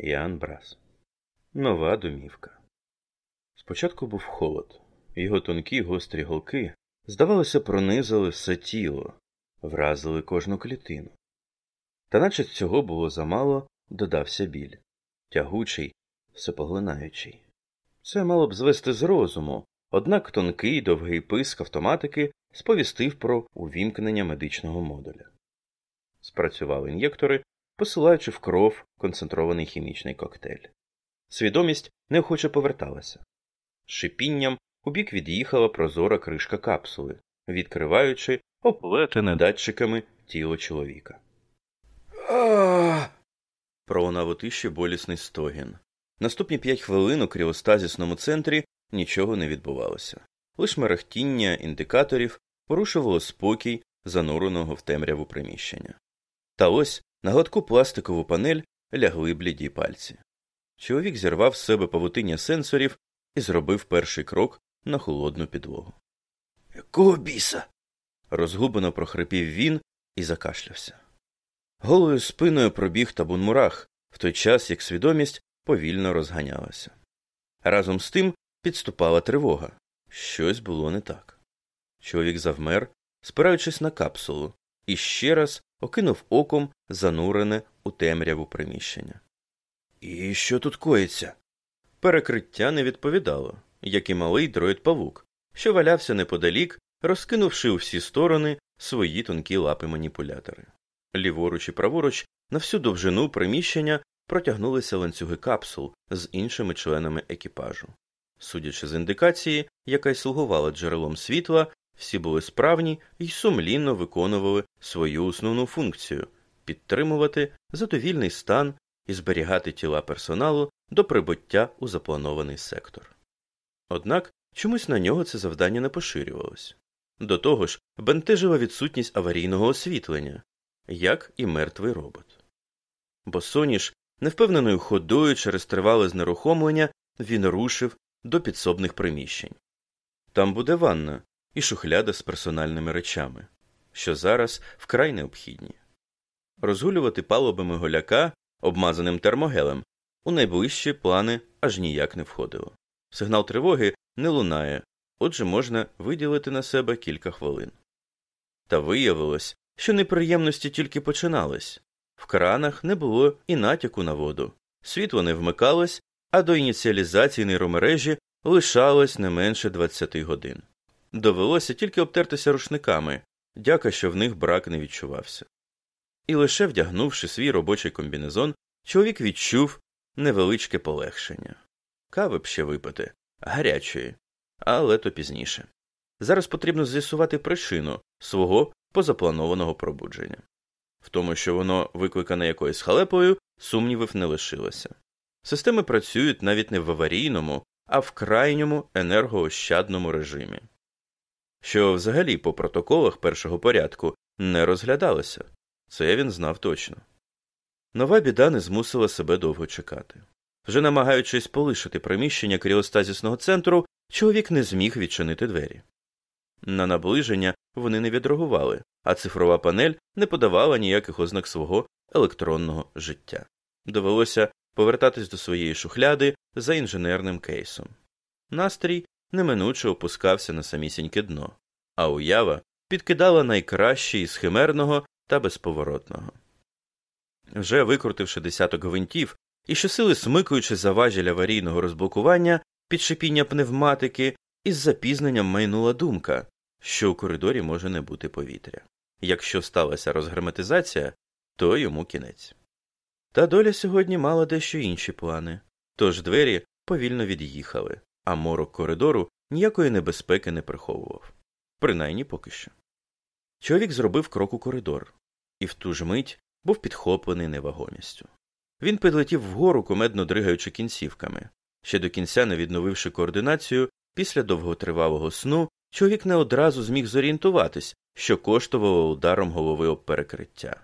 Ян Брас. Нова домівка. Спочатку був холод. Його тонкі гострі голки, здавалося, пронизали все тіло, вразили кожну клітину. Та наче цього було замало, додався біль тягучий, всепоглинаючий. Це мало б звести з розуму, однак тонкий довгий писк автоматики сповістив про увімкнення медичного модуля. Спрацювали ін'єктори, посилаючи в кров концентрований хімічний коктейль. Свідомість неохоче поверталася. З шипінням убік від'їхала прозора кришка капсули, відкриваючи оплетене датчиками тіло чоловіка. Пролунав у тиші болісний стогін. Наступні п'ять хвилин у кріостазісному центрі нічого не відбувалося. Лиш мерехтіння індикаторів порушувало спокій зануреного в темряву приміщення. Та ось на гладку пластикову панель лягли бліді пальці. Чоловік зірвав з себе павутиння сенсорів і зробив перший крок на холодну підлогу. Якого біса? розгублено прохрипів він і закашлявся. Голою спиною пробіг табун мурах, в той час як свідомість повільно розганялася. Разом з тим підступала тривога. Щось було не так. Чоловік завмер, спираючись на капсулу, і ще раз окинув оком занурене у темряву приміщення. І що тут коїться? Перекриття не відповідало, як і малий дроїд павук, що валявся неподалік, розкинувши у всі сторони свої тонкі лапи маніпулятори. Ліворуч і праворуч на всю довжину приміщення протягнулися ланцюги капсул з іншими членами екіпажу. Судячи з індикації, яка й слугувала джерелом світла, всі були справні і сумлінно виконували свою основну функцію підтримувати задовільний стан і зберігати тіла персоналу до прибуття у запланований сектор. Однак чомусь на нього це завдання не поширювалось. До того ж, бентежила відсутність аварійного освітлення, як і мертвий робот. Бо Соніш, невпевненою ходою через тривале знерухомлення, він рушив до підсобних приміщень. Там буде ванна і шухляда з персональними речами, що зараз вкрай необхідні. Розгулювати палубами голяка, обмазаним термогелем, у найближчі плани аж ніяк не входило. Сигнал тривоги не лунає, отже можна виділити на себе кілька хвилин. Та виявилось, що неприємності тільки починались в кранах не було і натяку на воду, світло не вмикалось, а до ініціалізації нейромережі лишалось не менше 20 годин. Довелося тільки обтертися рушниками, дяка, що в них брак не відчувався. І лише вдягнувши свій робочий комбінезон, чоловік відчув невеличке полегшення. Кави б ще випити, гарячої, але то пізніше. Зараз потрібно з'ясувати причину свого позапланованого пробудження. В тому, що воно викликане якоюсь халепою, сумнівів не лишилося. Системи працюють навіть не в аварійному, а в крайньому енергоощадному режимі, що взагалі по протоколах першого порядку не розглядалося це він знав точно. Нова біда не змусила себе довго чекати. Вже намагаючись полишити приміщення кріостазісного центру, чоловік не зміг відчинити двері. На наближення вони не відреагували, а цифрова панель не подавала ніяких ознак свого електронного життя. Довелося повертатись до своєї шухляди за інженерним кейсом. Настрій неминуче опускався на самісіньке дно, а уява підкидала найкраще із химерного та безповоротного. Вже викрутивши десяток гвинтів і щосили смикуючи за важіль аварійного розблокування під шипіння пневматики, із запізненням майнула думка, що у коридорі може не бути повітря. Якщо сталася розгерметизація, то йому кінець. Та доля сьогодні мала дещо інші плани, тож двері повільно від'їхали, а морок коридору ніякої небезпеки не приховував. Принаймні поки що. Чоловік зробив крок у коридор, і в ту ж мить був підхоплений невагомістю. Він підлетів вгору, кумедно дригаючи кінцівками. Ще до кінця не відновивши координацію, після довготривалого сну чоловік не одразу зміг зорієнтуватись, що коштувало ударом голови об перекриття.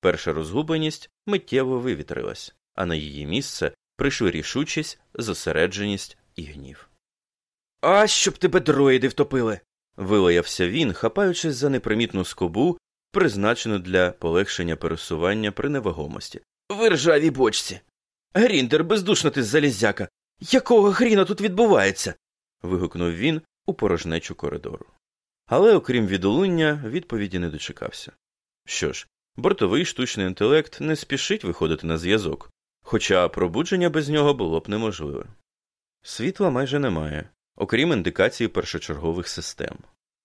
Перша розгубленість миттєво вивітрилась, а на її місце прийшли рішучість, зосередженість і гнів. А щоб тебе дроїди втопили. вилаявся він, хапаючись за непримітну скобу, призначену для полегшення пересування при невагомості. В ржавій бочці. Гріндер, бездушна ти залізяка. Якого хріна тут відбувається? вигукнув він у порожнечу коридору. Але, окрім відолуння, відповіді не дочекався. Що ж, бортовий штучний інтелект не спішить виходити на зв'язок, хоча пробудження без нього було б неможливе. Світла майже немає, окрім індикації першочергових систем.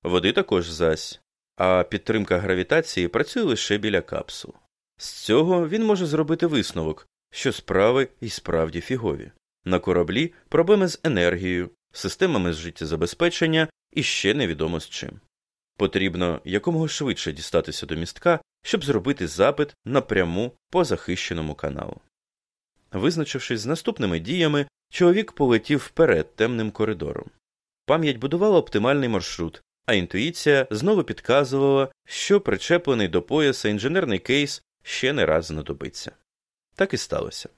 Води також зась, а підтримка гравітації працює лише біля капсул. З цього він може зробити висновок, що справи і справді фігові. На кораблі проблеми з енергією, системами з життєзабезпечення і ще невідомо з чим. Потрібно якомога швидше дістатися до містка, щоб зробити запит напряму по захищеному каналу. Визначившись з наступними діями, чоловік полетів вперед темним коридором. Пам'ять будувала оптимальний маршрут, а інтуїція знову підказувала, що причеплений до пояса інженерний кейс ще не раз знадобиться. Так і сталося.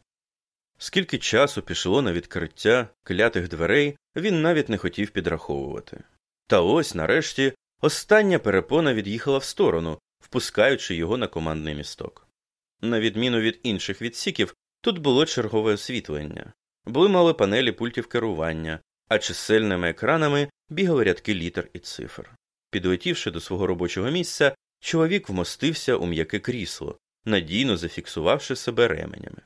Скільки часу пішло на відкриття клятих дверей, він навіть не хотів підраховувати. Та ось, нарешті, остання перепона від'їхала в сторону, впускаючи його на командний місток. На відміну від інших відсіків, тут було чергове освітлення, були мали панелі пультів керування, а чисельними екранами бігали рядки літер і цифр. Підлетівши до свого робочого місця, чоловік вмостився у м'яке крісло, надійно зафіксувавши себе ременями.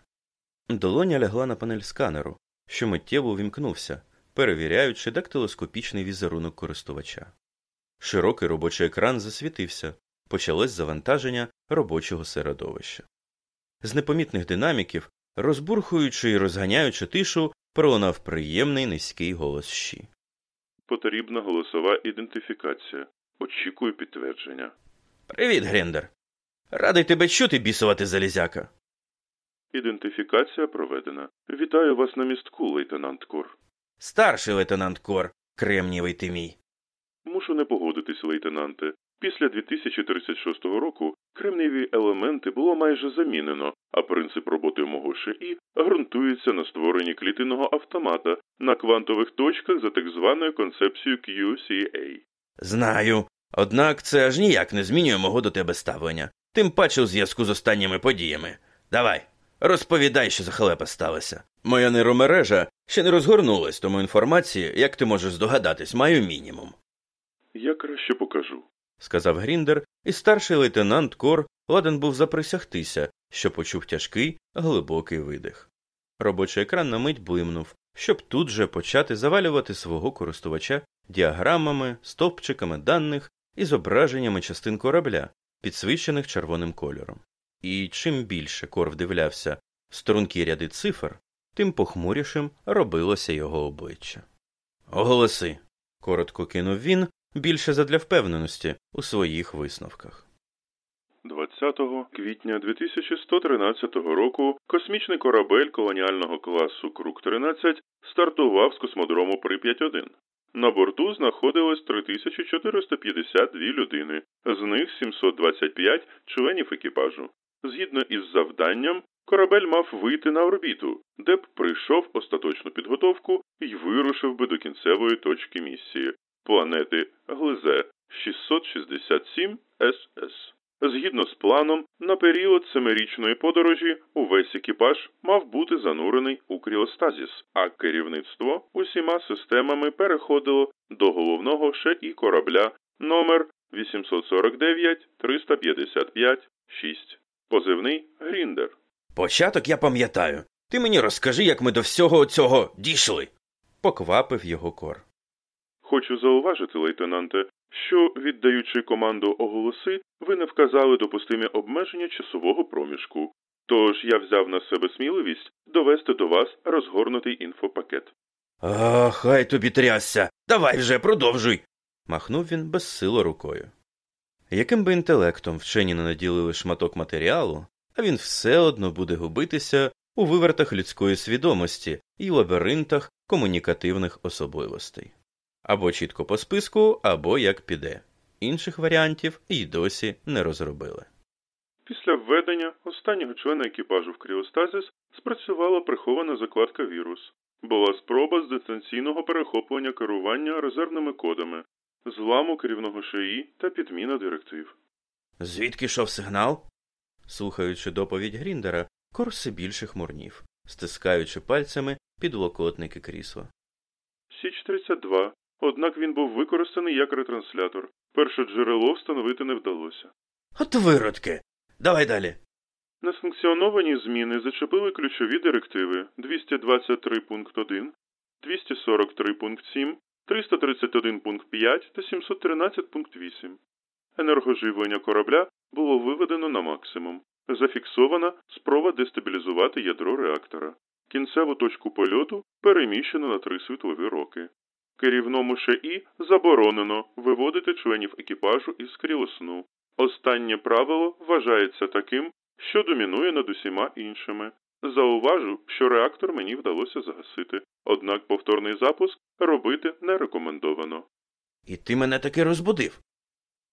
Долоня лягла на панель сканеру, що миттєво увімкнувся, перевіряючи дактилоскопічний візерунок користувача. Широкий робочий екран засвітився, почалось завантаження робочого середовища. З непомітних динаміків, розбурхуючи і розганяючи тишу, пролунав приємний низький голос щі. Потрібна голосова ідентифікація. Очікую підтвердження. Привіт, Грендер. Радий тебе чути, бісувати залізяка. Ідентифікація проведена. Вітаю вас на містку, лейтенант Кор. Старший лейтенант Кор, кремнівий ти мій. Мушу не погодитись, лейтенанте. Після 2036 року кремнієві елементи було майже замінено, а принцип роботи мого ШІ ґрунтується на створенні клітинного автомата на квантових точках за так званою концепцією QCA. Знаю. Однак це аж ніяк не змінює мого до тебе ставлення, тим паче у зв'язку з останніми подіями. Давай, розповідай, що за халепа сталося. Моя нейромережа ще не розгорнулась, тому інформації, як ти можеш здогадатись, маю мінімум. Я краще покажу. Сказав Гріндер, і старший лейтенант Кор ладен був заприсягтися, що почув тяжкий, глибокий видих. Робочий екран на мить блимнув, щоб тут же почати завалювати свого користувача діаграмами, стовпчиками даних і зображеннями частин корабля, підсвічених червоним кольором. І чим більше Кор вдивлявся стрункі ряди цифр, тим похмурішим робилося його обличчя. Оголоси. коротко кинув він, більше задля впевненості у своїх висновках. 20 квітня 2113 року космічний корабель колоніального класу Крук-13 стартував з космодрому Прип'ять-1. На борту знаходилось 3452 людини, з них 725 членів екіпажу. Згідно із завданням, корабель мав вийти на орбіту, де б прийшов остаточну підготовку і вирушив би до кінцевої точки місії планети Глизе 667 СС. Згідно з планом, на період семирічної подорожі увесь екіпаж мав бути занурений у кріостазіс, а керівництво усіма системами переходило до головного ШІ корабля номер 849 355 6 позивний Гріндер. Початок я пам'ятаю. Ти мені розкажи, як ми до всього цього дійшли. поквапив його кор. Хочу зауважити, лейтенанте, що, віддаючи команду оголоси, ви не вказали допустимі обмеження часового проміжку. Тож я взяв на себе сміливість довести до вас розгорнутий інфопакет. А, хай тобі трясся. Давай вже продовжуй. махнув він безсило рукою. Яким би інтелектом вчені не наділили шматок матеріалу, а він все одно буде губитися у вивертах людської свідомості і лабіринтах комунікативних особливостей. Або чітко по списку, або як піде. Інших варіантів і досі не розробили. Після введення останнього члена екіпажу в кріостазіс спрацювала прихована закладка вірус. Була спроба з дистанційного перехоплення керування резервними кодами, зламу керівного ШІ та підміна директив. Звідки йшов сигнал? Слухаючи доповідь Гріндера, Кор все більше хмурнів. стискаючи пальцями підлокотники крісла. Січ 32. Однак він був використаний як ретранслятор. Перше джерело встановити не вдалося. От виродки. Давай далі. Несанкціоновані зміни зачепили ключові директиви 223 пункт 1, 243 пункт 7, 331 пункт 5 та 713 пункт 8. Енергоживлення корабля було виведено на максимум. Зафіксована спроба дестабілізувати ядро реактора. Кінцеву точку польоту переміщено на три світлові роки. Керівному ШІ заборонено виводити членів екіпажу із крілосну. Останнє правило вважається таким, що домінує над усіма іншими. Зауважу, що реактор мені вдалося загасити, однак повторний запуск робити не рекомендовано. І ти мене таки розбудив.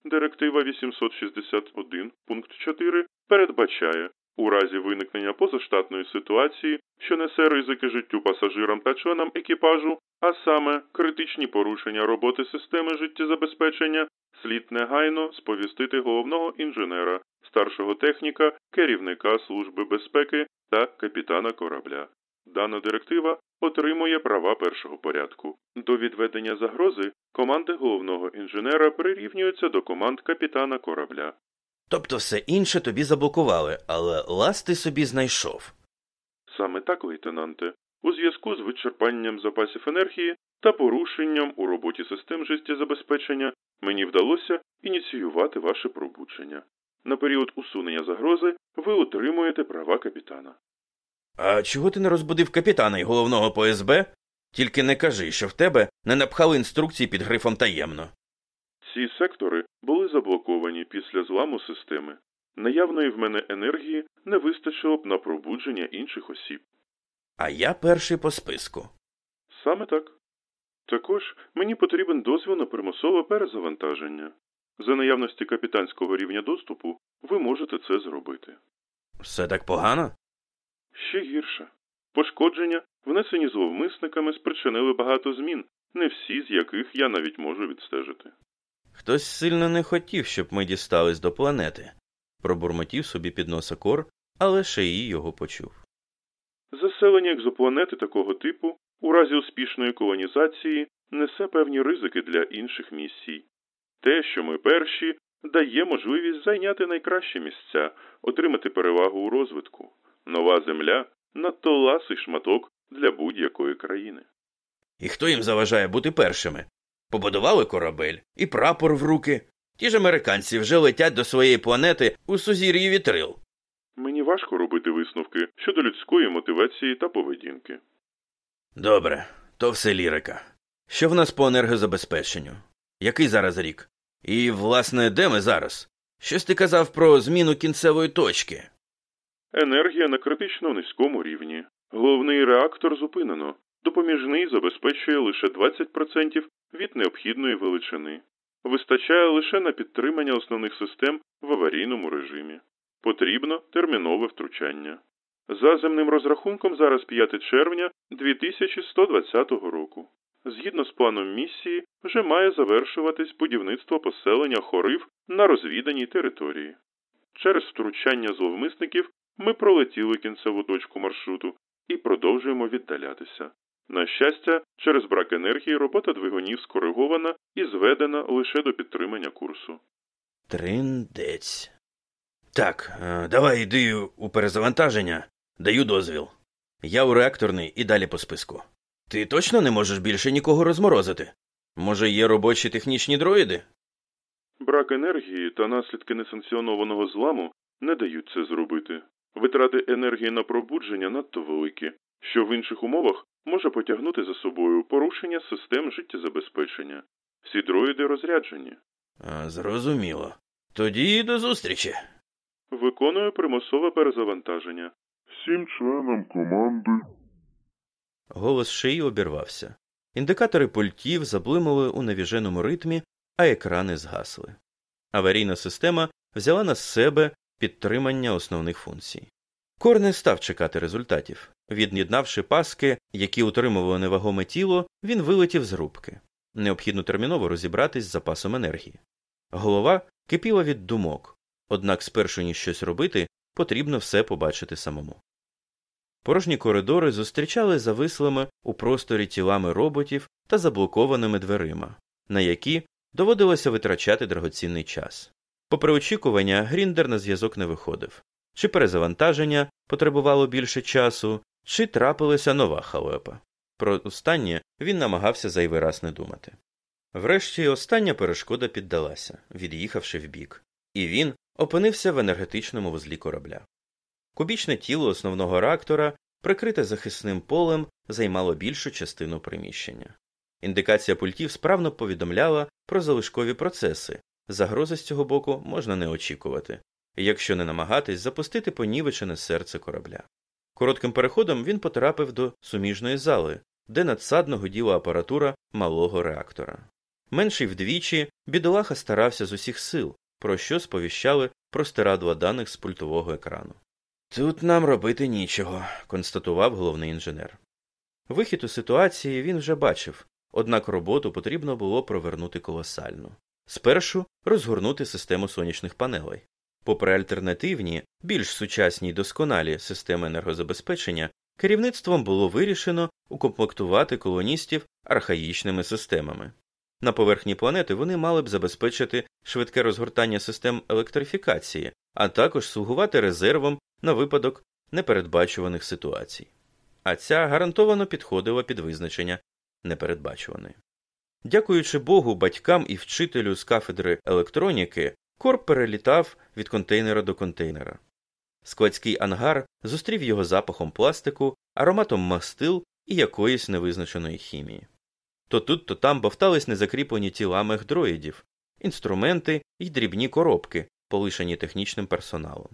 Директива 861 пункт 4 передбачає у разі виникнення позаштатної ситуації, що несе ризики життю пасажирам та членам екіпажу, а саме критичні порушення роботи системи життєзабезпечення, слід негайно сповістити головного інженера, старшого техніка, керівника Служби безпеки та капітана корабля. Дана директива отримує права першого порядку. До відведення загрози команди головного інженера прирівнюються до команд капітана корабля. Тобто все інше тобі заблокували, але лаз ти собі знайшов. Саме так, лейтенанте, у зв'язку з вичерпанням запасів енергії та порушенням у роботі систем життєзабезпечення мені вдалося ініціювати ваше пробудження. На період усунення загрози ви отримуєте права капітана. А чого ти не розбудив капітана й головного по СБ? Тільки не кажи, що в тебе не напхали інструкції під грифом таємно. Ці сектори були заблоковані після зламу системи. Наявної в мене енергії не вистачило б на пробудження інших осіб. А я перший по списку. Саме так. Також мені потрібен дозвіл на примусове перезавантаження. За наявності капітанського рівня доступу ви можете це зробити. Все так погано? Ще гірше. Пошкодження, внесені зловмисниками, спричинили багато змін, не всі з яких я навіть можу відстежити. Хтось сильно не хотів, щоб ми дістались до планети. Пробурмотів собі під носа кор, але Шеї його почув. Заселення екзопланети такого типу у разі успішної колонізації несе певні ризики для інших місій. Те, що ми перші, дає можливість зайняти найкращі місця, отримати перевагу у розвитку. Нова земля надто ласий шматок для будь-якої країни. І хто їм заважає бути першими? Побудували корабель і прапор в руки. Ті ж американці вже летять до своєї планети у сузір'ї вітрил. Мені важко робити висновки щодо людської мотивації та поведінки. Добре, то все лірика. Що в нас по енергозабезпеченню? Який зараз рік? І, власне, де ми зараз? Щось ти казав про зміну кінцевої точки. Енергія на критично низькому рівні. Головний реактор зупинено. Допоміжний забезпечує лише 20% від необхідної величини. Вистачає лише на підтримання основних систем в аварійному режимі. Потрібно термінове втручання. За земним розрахунком зараз 5 червня 2120 року. Згідно з планом місії, вже має завершуватись будівництво поселення хорив на розвіданій території. Через втручання зловмисників ми пролетіли кінцеву точку маршруту і продовжуємо віддалятися. На щастя, через брак енергії робота двигунів скоригована і зведена лише до підтримання курсу. Триндець. Так, е, давай йди у перезавантаження. Даю дозвіл. Я у реакторний і далі по списку. Ти точно не можеш більше нікого розморозити? Може, є робочі технічні дроїди? Брак енергії та наслідки несанкціонованого зламу не дають це зробити. Витрати енергії на пробудження надто великі, що в інших умовах може потягнути за собою порушення систем життєзабезпечення. Всі дроїди розряджені. А, зрозуміло. Тоді до зустрічі. Виконую примусове перезавантаження. Всім членам команди. Голос шиї обірвався. Індикатори пультів заблимали у навіженому ритмі, а екрани згасли. Аварійна система взяла на себе підтримання основних функцій. Кор не став чекати результатів. Від'єднавши паски, які утримували невагоме тіло, він вилетів з рубки. Необхідно терміново розібратись з запасом енергії. Голова кипіла від думок, однак, спершу ніж щось робити, потрібно все побачити самому. Порожні коридори зустрічали завислими у просторі тілами роботів та заблокованими дверима, на які доводилося витрачати драгоцінний час. Попри очікування, Гріндер на зв'язок не виходив. Чи перезавантаження потребувало більше часу, чи трапилася нова халепа. Про останнє він намагався зайвий раз не думати. Врешті остання перешкода піддалася, від'їхавши вбік, і він опинився в енергетичному вузлі корабля. Кубічне тіло основного реактора, прикрите захисним полем, займало більшу частину приміщення. Індикація пультів справно повідомляла про залишкові процеси, загрози з цього боку можна не очікувати, якщо не намагатись запустити понівечене серце корабля. Коротким переходом він потрапив до суміжної зали, де надсадно годіла апаратура малого реактора. Менший вдвічі, бідолаха старався з усіх сил, про що сповіщали простирадла даних з пультового екрану. Тут нам робити нічого, констатував головний інженер. Вихід у ситуації він вже бачив, однак роботу потрібно було провернути колосально. Спершу розгорнути систему сонячних панелей. Попри альтернативні, більш сучасні й досконалі системи енергозабезпечення, керівництвом було вирішено укомплектувати колоністів архаїчними системами. На поверхні планети вони мали б забезпечити швидке розгортання систем електрифікації, а також слугувати резервом на випадок непередбачуваних ситуацій. А ця гарантовано підходила під визначення непередбачуваної. Дякуючи Богу, батькам і вчителю з кафедри електроніки, Корп перелітав від контейнера до контейнера. Складський ангар зустрів його запахом пластику, ароматом мастил і якоїсь невизначеної хімії. То тут, то там бовтались незакріплені тіла мехдроїдів, інструменти й дрібні коробки, полишені технічним персоналом.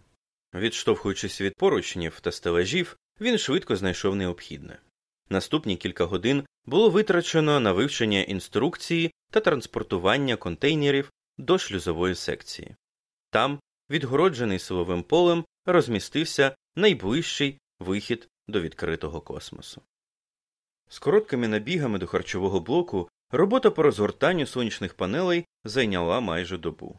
Відштовхуючись від поручнів та стележів, він швидко знайшов необхідне. Наступні кілька годин було витрачено на вивчення інструкції та транспортування контейнерів до шлюзової секції. Там, відгороджений силовим полем, розмістився найближчий вихід до відкритого космосу. З короткими набігами до харчового блоку робота по розгортанню сонячних панелей зайняла майже добу.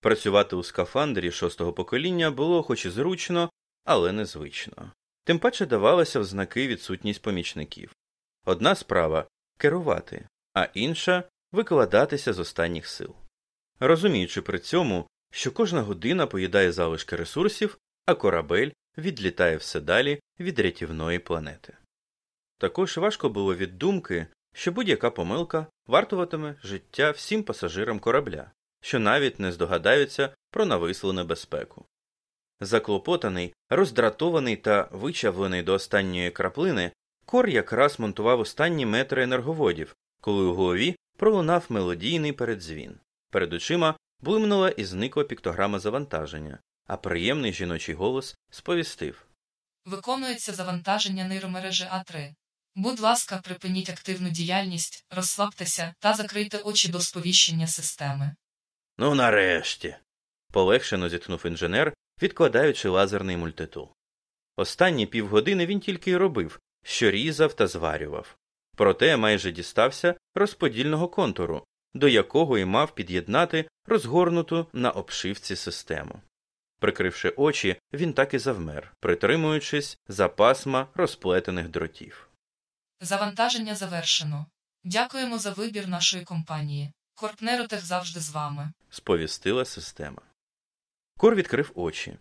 Працювати у скафандрі шостого покоління було хоч і зручно, але незвично. Тим паче давалася в знаки відсутність помічників. Одна справа керувати, а інша викладатися з останніх сил. Розуміючи при цьому, що кожна година поїдає залишки ресурсів, а корабель відлітає все далі від рятівної планети. Також важко було від думки, що будь-яка помилка вартуватиме життя всім пасажирам корабля, що навіть не здогадаються про навислу небезпеку. Заклопотаний, роздратований та вичавлений до останньої краплини, кор якраз монтував останні метри енерговодів, коли у голові пролунав мелодійний передзвін. Перед очима блимнула і зникла піктограма завантаження, а приємний жіночий голос сповістив Виконується завантаження нейромережі А3. Будь ласка, припиніть активну діяльність, розслабтеся та закрийте очі до сповіщення системи. Ну, нарешті. полегшено зітхнув інженер, відкладаючи лазерний мультитул. Останні півгодини він тільки й робив, що різав та зварював. Проте майже дістався розподільного контуру, до якого й мав під'єднати розгорнуту на обшивці систему. Прикривши очі, він так і завмер, притримуючись за пасма розплетених дротів. Завантаження завершено. Дякуємо за вибір нашої компанії. Корпнеротех завжди з вами. сповістила система. Кор відкрив очі.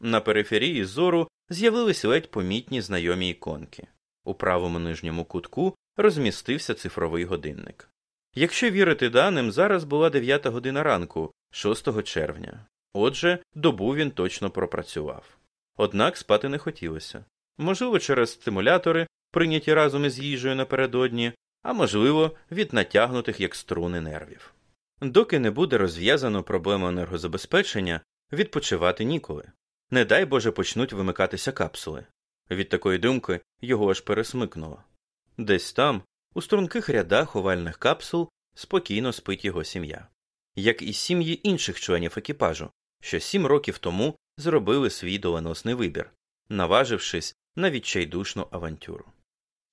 На периферії зору з'явились ледь помітні знайомі іконки. У правому нижньому кутку розмістився цифровий годинник. Якщо вірити даним, зараз була 9 година ранку, 6 червня. Отже, добу він точно пропрацював. Однак спати не хотілося. Можливо, через стимулятори, прийняті разом із їжею напередодні, а можливо, від натягнутих як струни нервів. Доки не буде розв'язано проблему енергозабезпечення, відпочивати ніколи. Не дай Боже почнуть вимикатися капсули. Від такої думки його аж пересмикнуло. Десь там, у струнких рядах овальних капсул, спокійно спить його сім'я, як і сім'ї інших членів екіпажу, що сім років тому зробили свій доленосний вибір, наважившись на відчайдушну авантюру.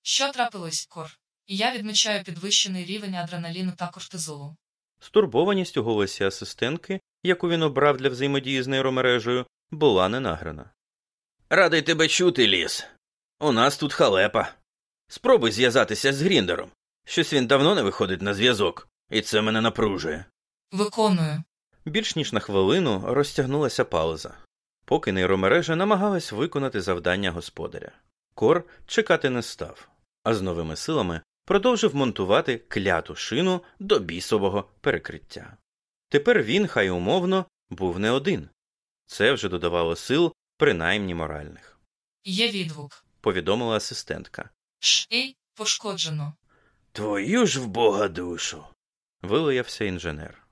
Що трапилось, Кор? І я відмічаю підвищений рівень адреналіну та кортизолу. Стурбованість у голосі асистентки, яку він обрав для взаємодії з нейромережею, була ненаграна. Радий тебе чути, ліс. У нас тут халепа. Спробуй зв'язатися з Гріндером. Щось він давно не виходить на зв'язок, і це мене напружує. Виконую. Більш ніж на хвилину розтягнулася пауза, поки нейромережа намагалась виконати завдання господаря. Кор чекати не став, а з новими силами продовжив монтувати кляту шину до бісового перекриття. Тепер він, хай умовно, був не один. Це вже додавало сил, принаймні моральних, Є відгук. повідомила асистентка. Ш. Ей, пошкоджено. Твою ж в бога душу. вилаявся інженер.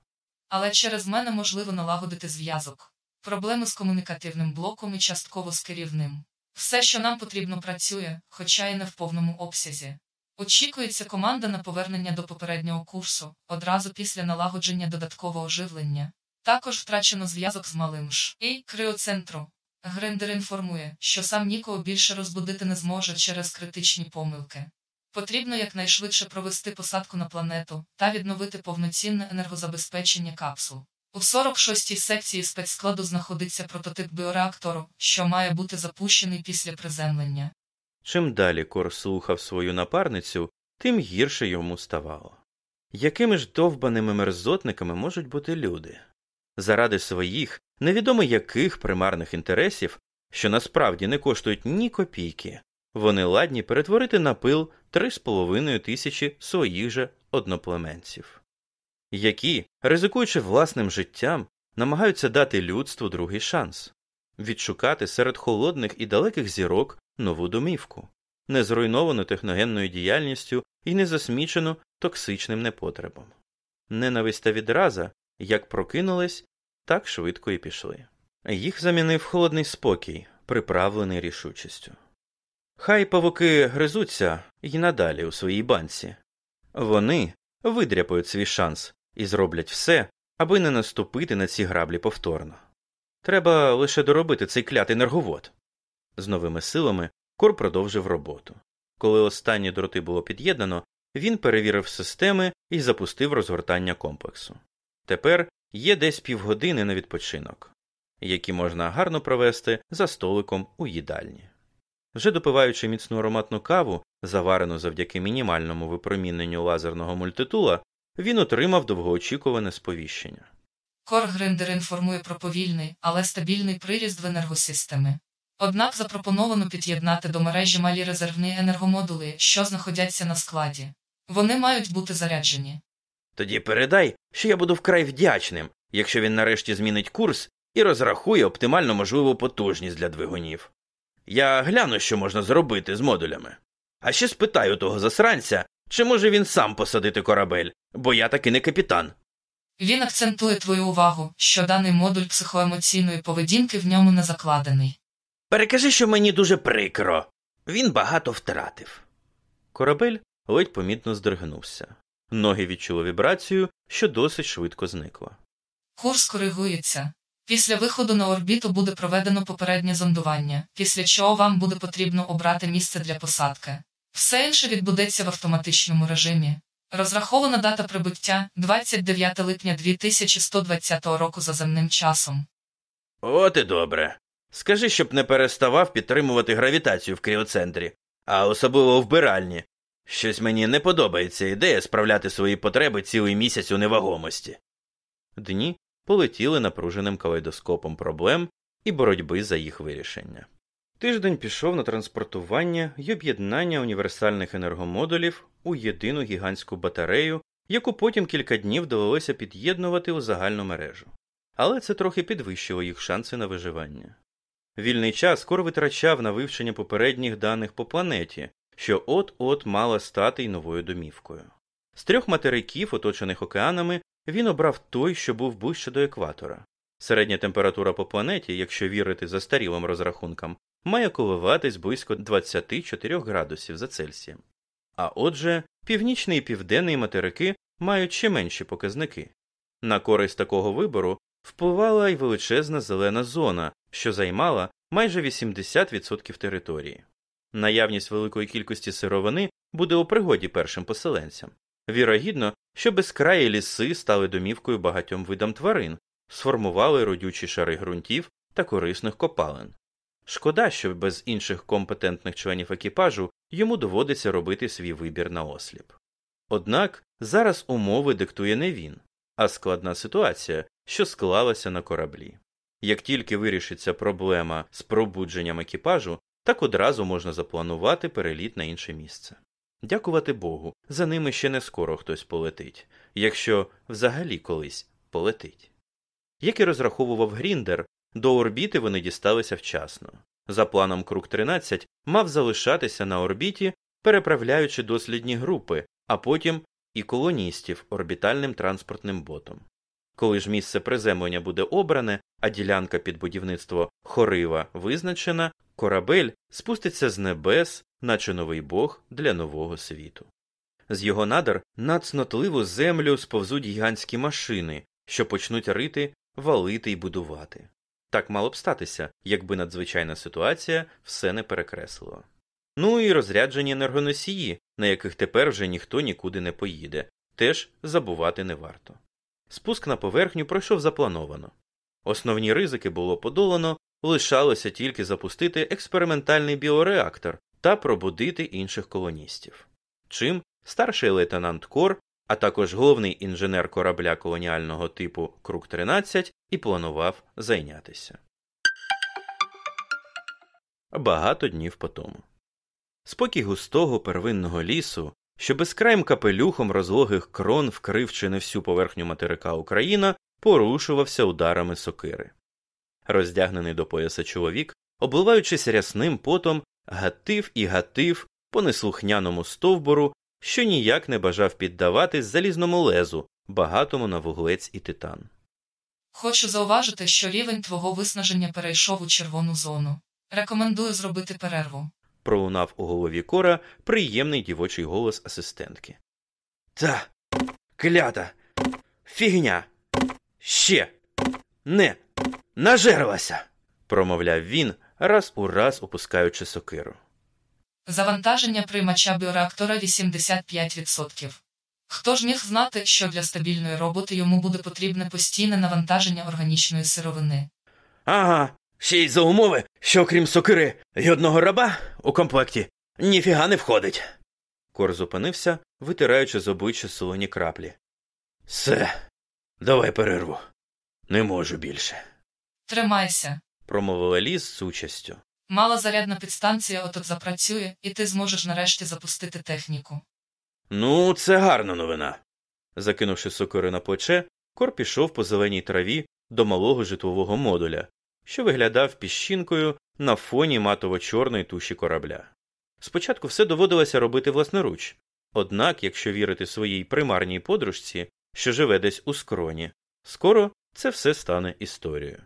Але через мене можливо налагодити зв'язок. Проблеми з комунікативним блоком і частково з керівним. Все, що нам потрібно, працює, хоча й не в повному обсязі. Очікується команда на повернення до попереднього курсу, одразу після налагодження додаткового живлення. Також втрачено зв'язок з малим ж і криоцентру. Грендер інформує, що сам нікого більше розбудити не зможе через критичні помилки. Потрібно якнайшвидше провести посадку на планету та відновити повноцінне енергозабезпечення капсул. У 46-й секції спецскладу знаходиться прототип біореактору, що має бути запущений після приземлення. Чим далі Кор слухав свою напарницю, тим гірше йому ставало. Якими ж довбаними мерзотниками можуть бути люди? Заради своїх, невідомо яких примарних інтересів, що насправді не коштують ні копійки, вони ладні перетворити на пил три з половиною тисячі своїх же одноплеменців, які, ризикуючи власним життям, намагаються дати людству другий шанс відшукати серед холодних і далеких зірок нову домівку, не зруйновану техногенною діяльністю і не засмічену токсичним непотребом. Ненависть та відраза, як прокинулись, так швидко і пішли. Їх замінив холодний спокій, приправлений рішучістю. Хай павуки гризуться і надалі у своїй банці. Вони видряпають свій шанс і зроблять все, аби не наступити на ці граблі повторно. Треба лише доробити цей клятий енерговод. З новими силами Кор продовжив роботу. Коли останні дроти було під'єднано, він перевірив системи і запустив розгортання комплексу. Тепер є десь півгодини на відпочинок, які можна гарно провести за столиком у їдальні. Вже допиваючи міцну ароматну каву, заварену завдяки мінімальному випроміненню лазерного мультитула, він отримав довгоочікуване сповіщення. Кор Гриндер інформує про повільний, але стабільний приріст в енергосистеми. Однак запропоновано під'єднати до мережі малі резервні енергомодули, що знаходяться на складі. Вони мають бути заряджені. Тоді передай, що я буду вкрай вдячним, якщо він нарешті змінить курс і розрахує оптимально можливу потужність для двигунів. Я гляну, що можна зробити з модулями. А ще спитаю того засранця, чи може він сам посадити корабель, бо я таки не капітан. Він акцентує твою увагу, що даний модуль психоемоційної поведінки в ньому не закладений. Перекажи, що мені дуже прикро. Він багато втратив. Корабель ледь помітно здригнувся. Ноги відчули вібрацію, що досить швидко зникла. Курс коригується. Після виходу на орбіту буде проведено попереднє зондування, після чого вам буде потрібно обрати місце для посадки. Все інше відбудеться в автоматичному режимі. Розрахована дата прибуття 29 липня 2120 року за земним часом. От і добре. Скажи, щоб не переставав підтримувати гравітацію в кріоцентрі, а особливо в вбиральні. Щось мені не подобається ідея справляти свої потреби цілий місяць у невагомості. Дні полетіли напруженим калейдоскопом проблем і боротьби за їх вирішення. Тиждень пішов на транспортування й об'єднання універсальних енергомодулів у єдину гігантську батарею, яку потім кілька днів довелося під'єднувати у загальну мережу. Але це трохи підвищило їх шанси на виживання. Вільний час Кор витрачав на вивчення попередніх даних по планеті, що от-от мала стати й новою домівкою. З трьох материків, оточених океанами, він обрав той, що був ближче до екватора. Середня температура по планеті, якщо вірити застарілим розрахункам, має коливатись близько 24 градусів за Цельсієм. А отже, північний і південний материки мають ще менші показники. На користь такого вибору впливала й величезна зелена зона, що займала майже 80% території. Наявність великої кількості сировини буде у пригоді першим поселенцям. Вірогідно, що безкраї ліси стали домівкою багатьом видам тварин, сформували родючі шари ґрунтів та корисних копалин. Шкода, що без інших компетентних членів екіпажу йому доводиться робити свій вибір на осліп. Однак зараз умови диктує не він, а складна ситуація, що склалася на кораблі. Як тільки вирішиться проблема з пробудженням екіпажу, так одразу можна запланувати переліт на інше місце. Дякувати Богу, за ними ще не скоро хтось полетить, якщо взагалі колись полетить. Як і розраховував Гріндер, до орбіти вони дісталися вчасно. За планом Круг 13 мав залишатися на орбіті, переправляючи дослідні групи, а потім і колоністів орбітальним транспортним ботом. Коли ж місце приземлення буде обране, а ділянка під будівництво хорива визначена, корабель спуститься з небес, наче новий бог для нового світу. З його надр на цнотливу землю сповзуть гігантські машини, що почнуть рити, валити й будувати. Так мало б статися, якби надзвичайна ситуація все не перекреслила. Ну і розряджені енергоносії, на яких тепер вже ніхто нікуди не поїде, теж забувати не варто. Спуск на поверхню пройшов заплановано. Основні ризики було подолано, лишалося тільки запустити експериментальний біореактор та пробудити інших колоністів. Чим старший лейтенант Кор, а також головний інженер корабля колоніального типу Круг 13 і планував зайнятися. Багато днів по тому. Спокій густого первинного лісу, що безкрайм капелюхом розлогих крон вкрив не всю поверхню материка Україна, порушувався ударами сокири. Роздягнений до пояса чоловік, обливаючись рясним потом, гатив і гатив по неслухняному стовбуру, що ніяк не бажав піддаватись залізному лезу, багатому на вуглець і титан. Хочу зауважити, що рівень твого виснаження перейшов у червону зону. Рекомендую зробити перерву. Пролунав у голові кора приємний дівочий голос асистентки. Та, клята, фігня. Ще не нажерлася. промовляв він, раз у раз опускаючи сокиру. Завантаження приймача біореактора 85%. Хто ж міг знати, що для стабільної роботи йому буде потрібне постійне навантаження органічної сировини? Ага, ще й за умови, що крім сокири й одного раба у комплекті ніфіга не входить. Кор зупинився, витираючи з обличчя солоні краплі. Все, давай перерву. Не можу більше, Тримайся. промовила ліс з участю. Мала зарядна підстанція отот запрацює, і ти зможеш нарешті запустити техніку. Ну, це гарна новина. Закинувши сокири на плече, Кор пішов по зеленій траві до малого житлового модуля, що виглядав піщинкою на фоні матово-чорної туші корабля. Спочатку все доводилося робити власноруч, однак, якщо вірити своїй примарній подружці, що живе десь у скроні, скоро це все стане історією.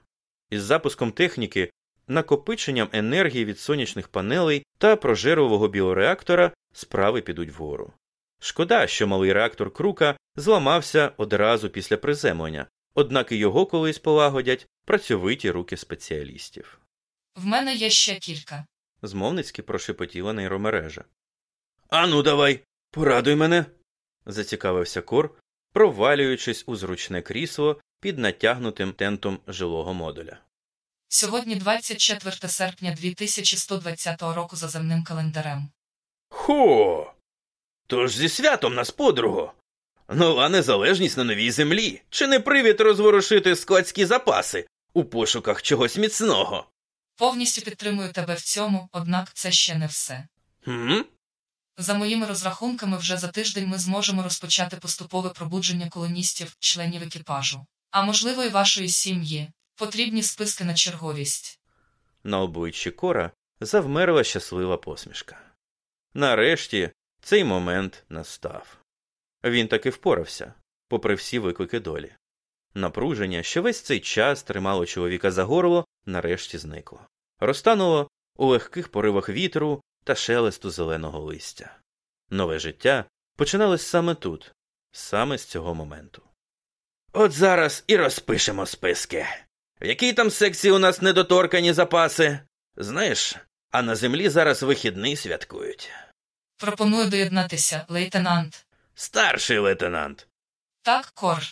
Із запуском техніки, накопиченням енергії від сонячних панелей та прожерового біореактора справи підуть вгору. Шкода, що малий реактор крука зламався одразу після приземлення, однак і його колись полагодять працьовиті руки спеціалістів. В мене є ще кілька. Змовницьки прошепотіла нейромережа. Ану, давай, порадуй мене. зацікавився Кор, провалюючись у зручне крісло під натягнутим тентом жилого модуля. Сьогодні 24 серпня 2120 року за земним календарем. Хо. Тож зі святом нас, подруго. Нова незалежність на новій землі. Чи не привід розворушити складські запаси у пошуках чогось міцного? Повністю підтримую тебе в цьому, однак це ще не все. Хм? За моїми розрахунками, вже за тиждень ми зможемо розпочати поступове пробудження колоністів, членів екіпажу. А можливо, і вашої сім'ї. Потрібні списки на черговість. На обличчі Кора завмерла щаслива посмішка. Нарешті цей момент настав. Він таки впорався, попри всі виклики долі. Напруження, що весь цей час тримало чоловіка за горло, нарешті зникло. Розтануло у легких поривах вітру та шелесту зеленого листя. Нове життя починалось саме тут, саме з цього моменту. От зараз і розпишемо списки. В якій там секції у нас недоторкані запаси? Знаєш, а на землі зараз вихідний святкують. Пропоную доєднатися, лейтенант. Старший лейтенант. Так, Кор.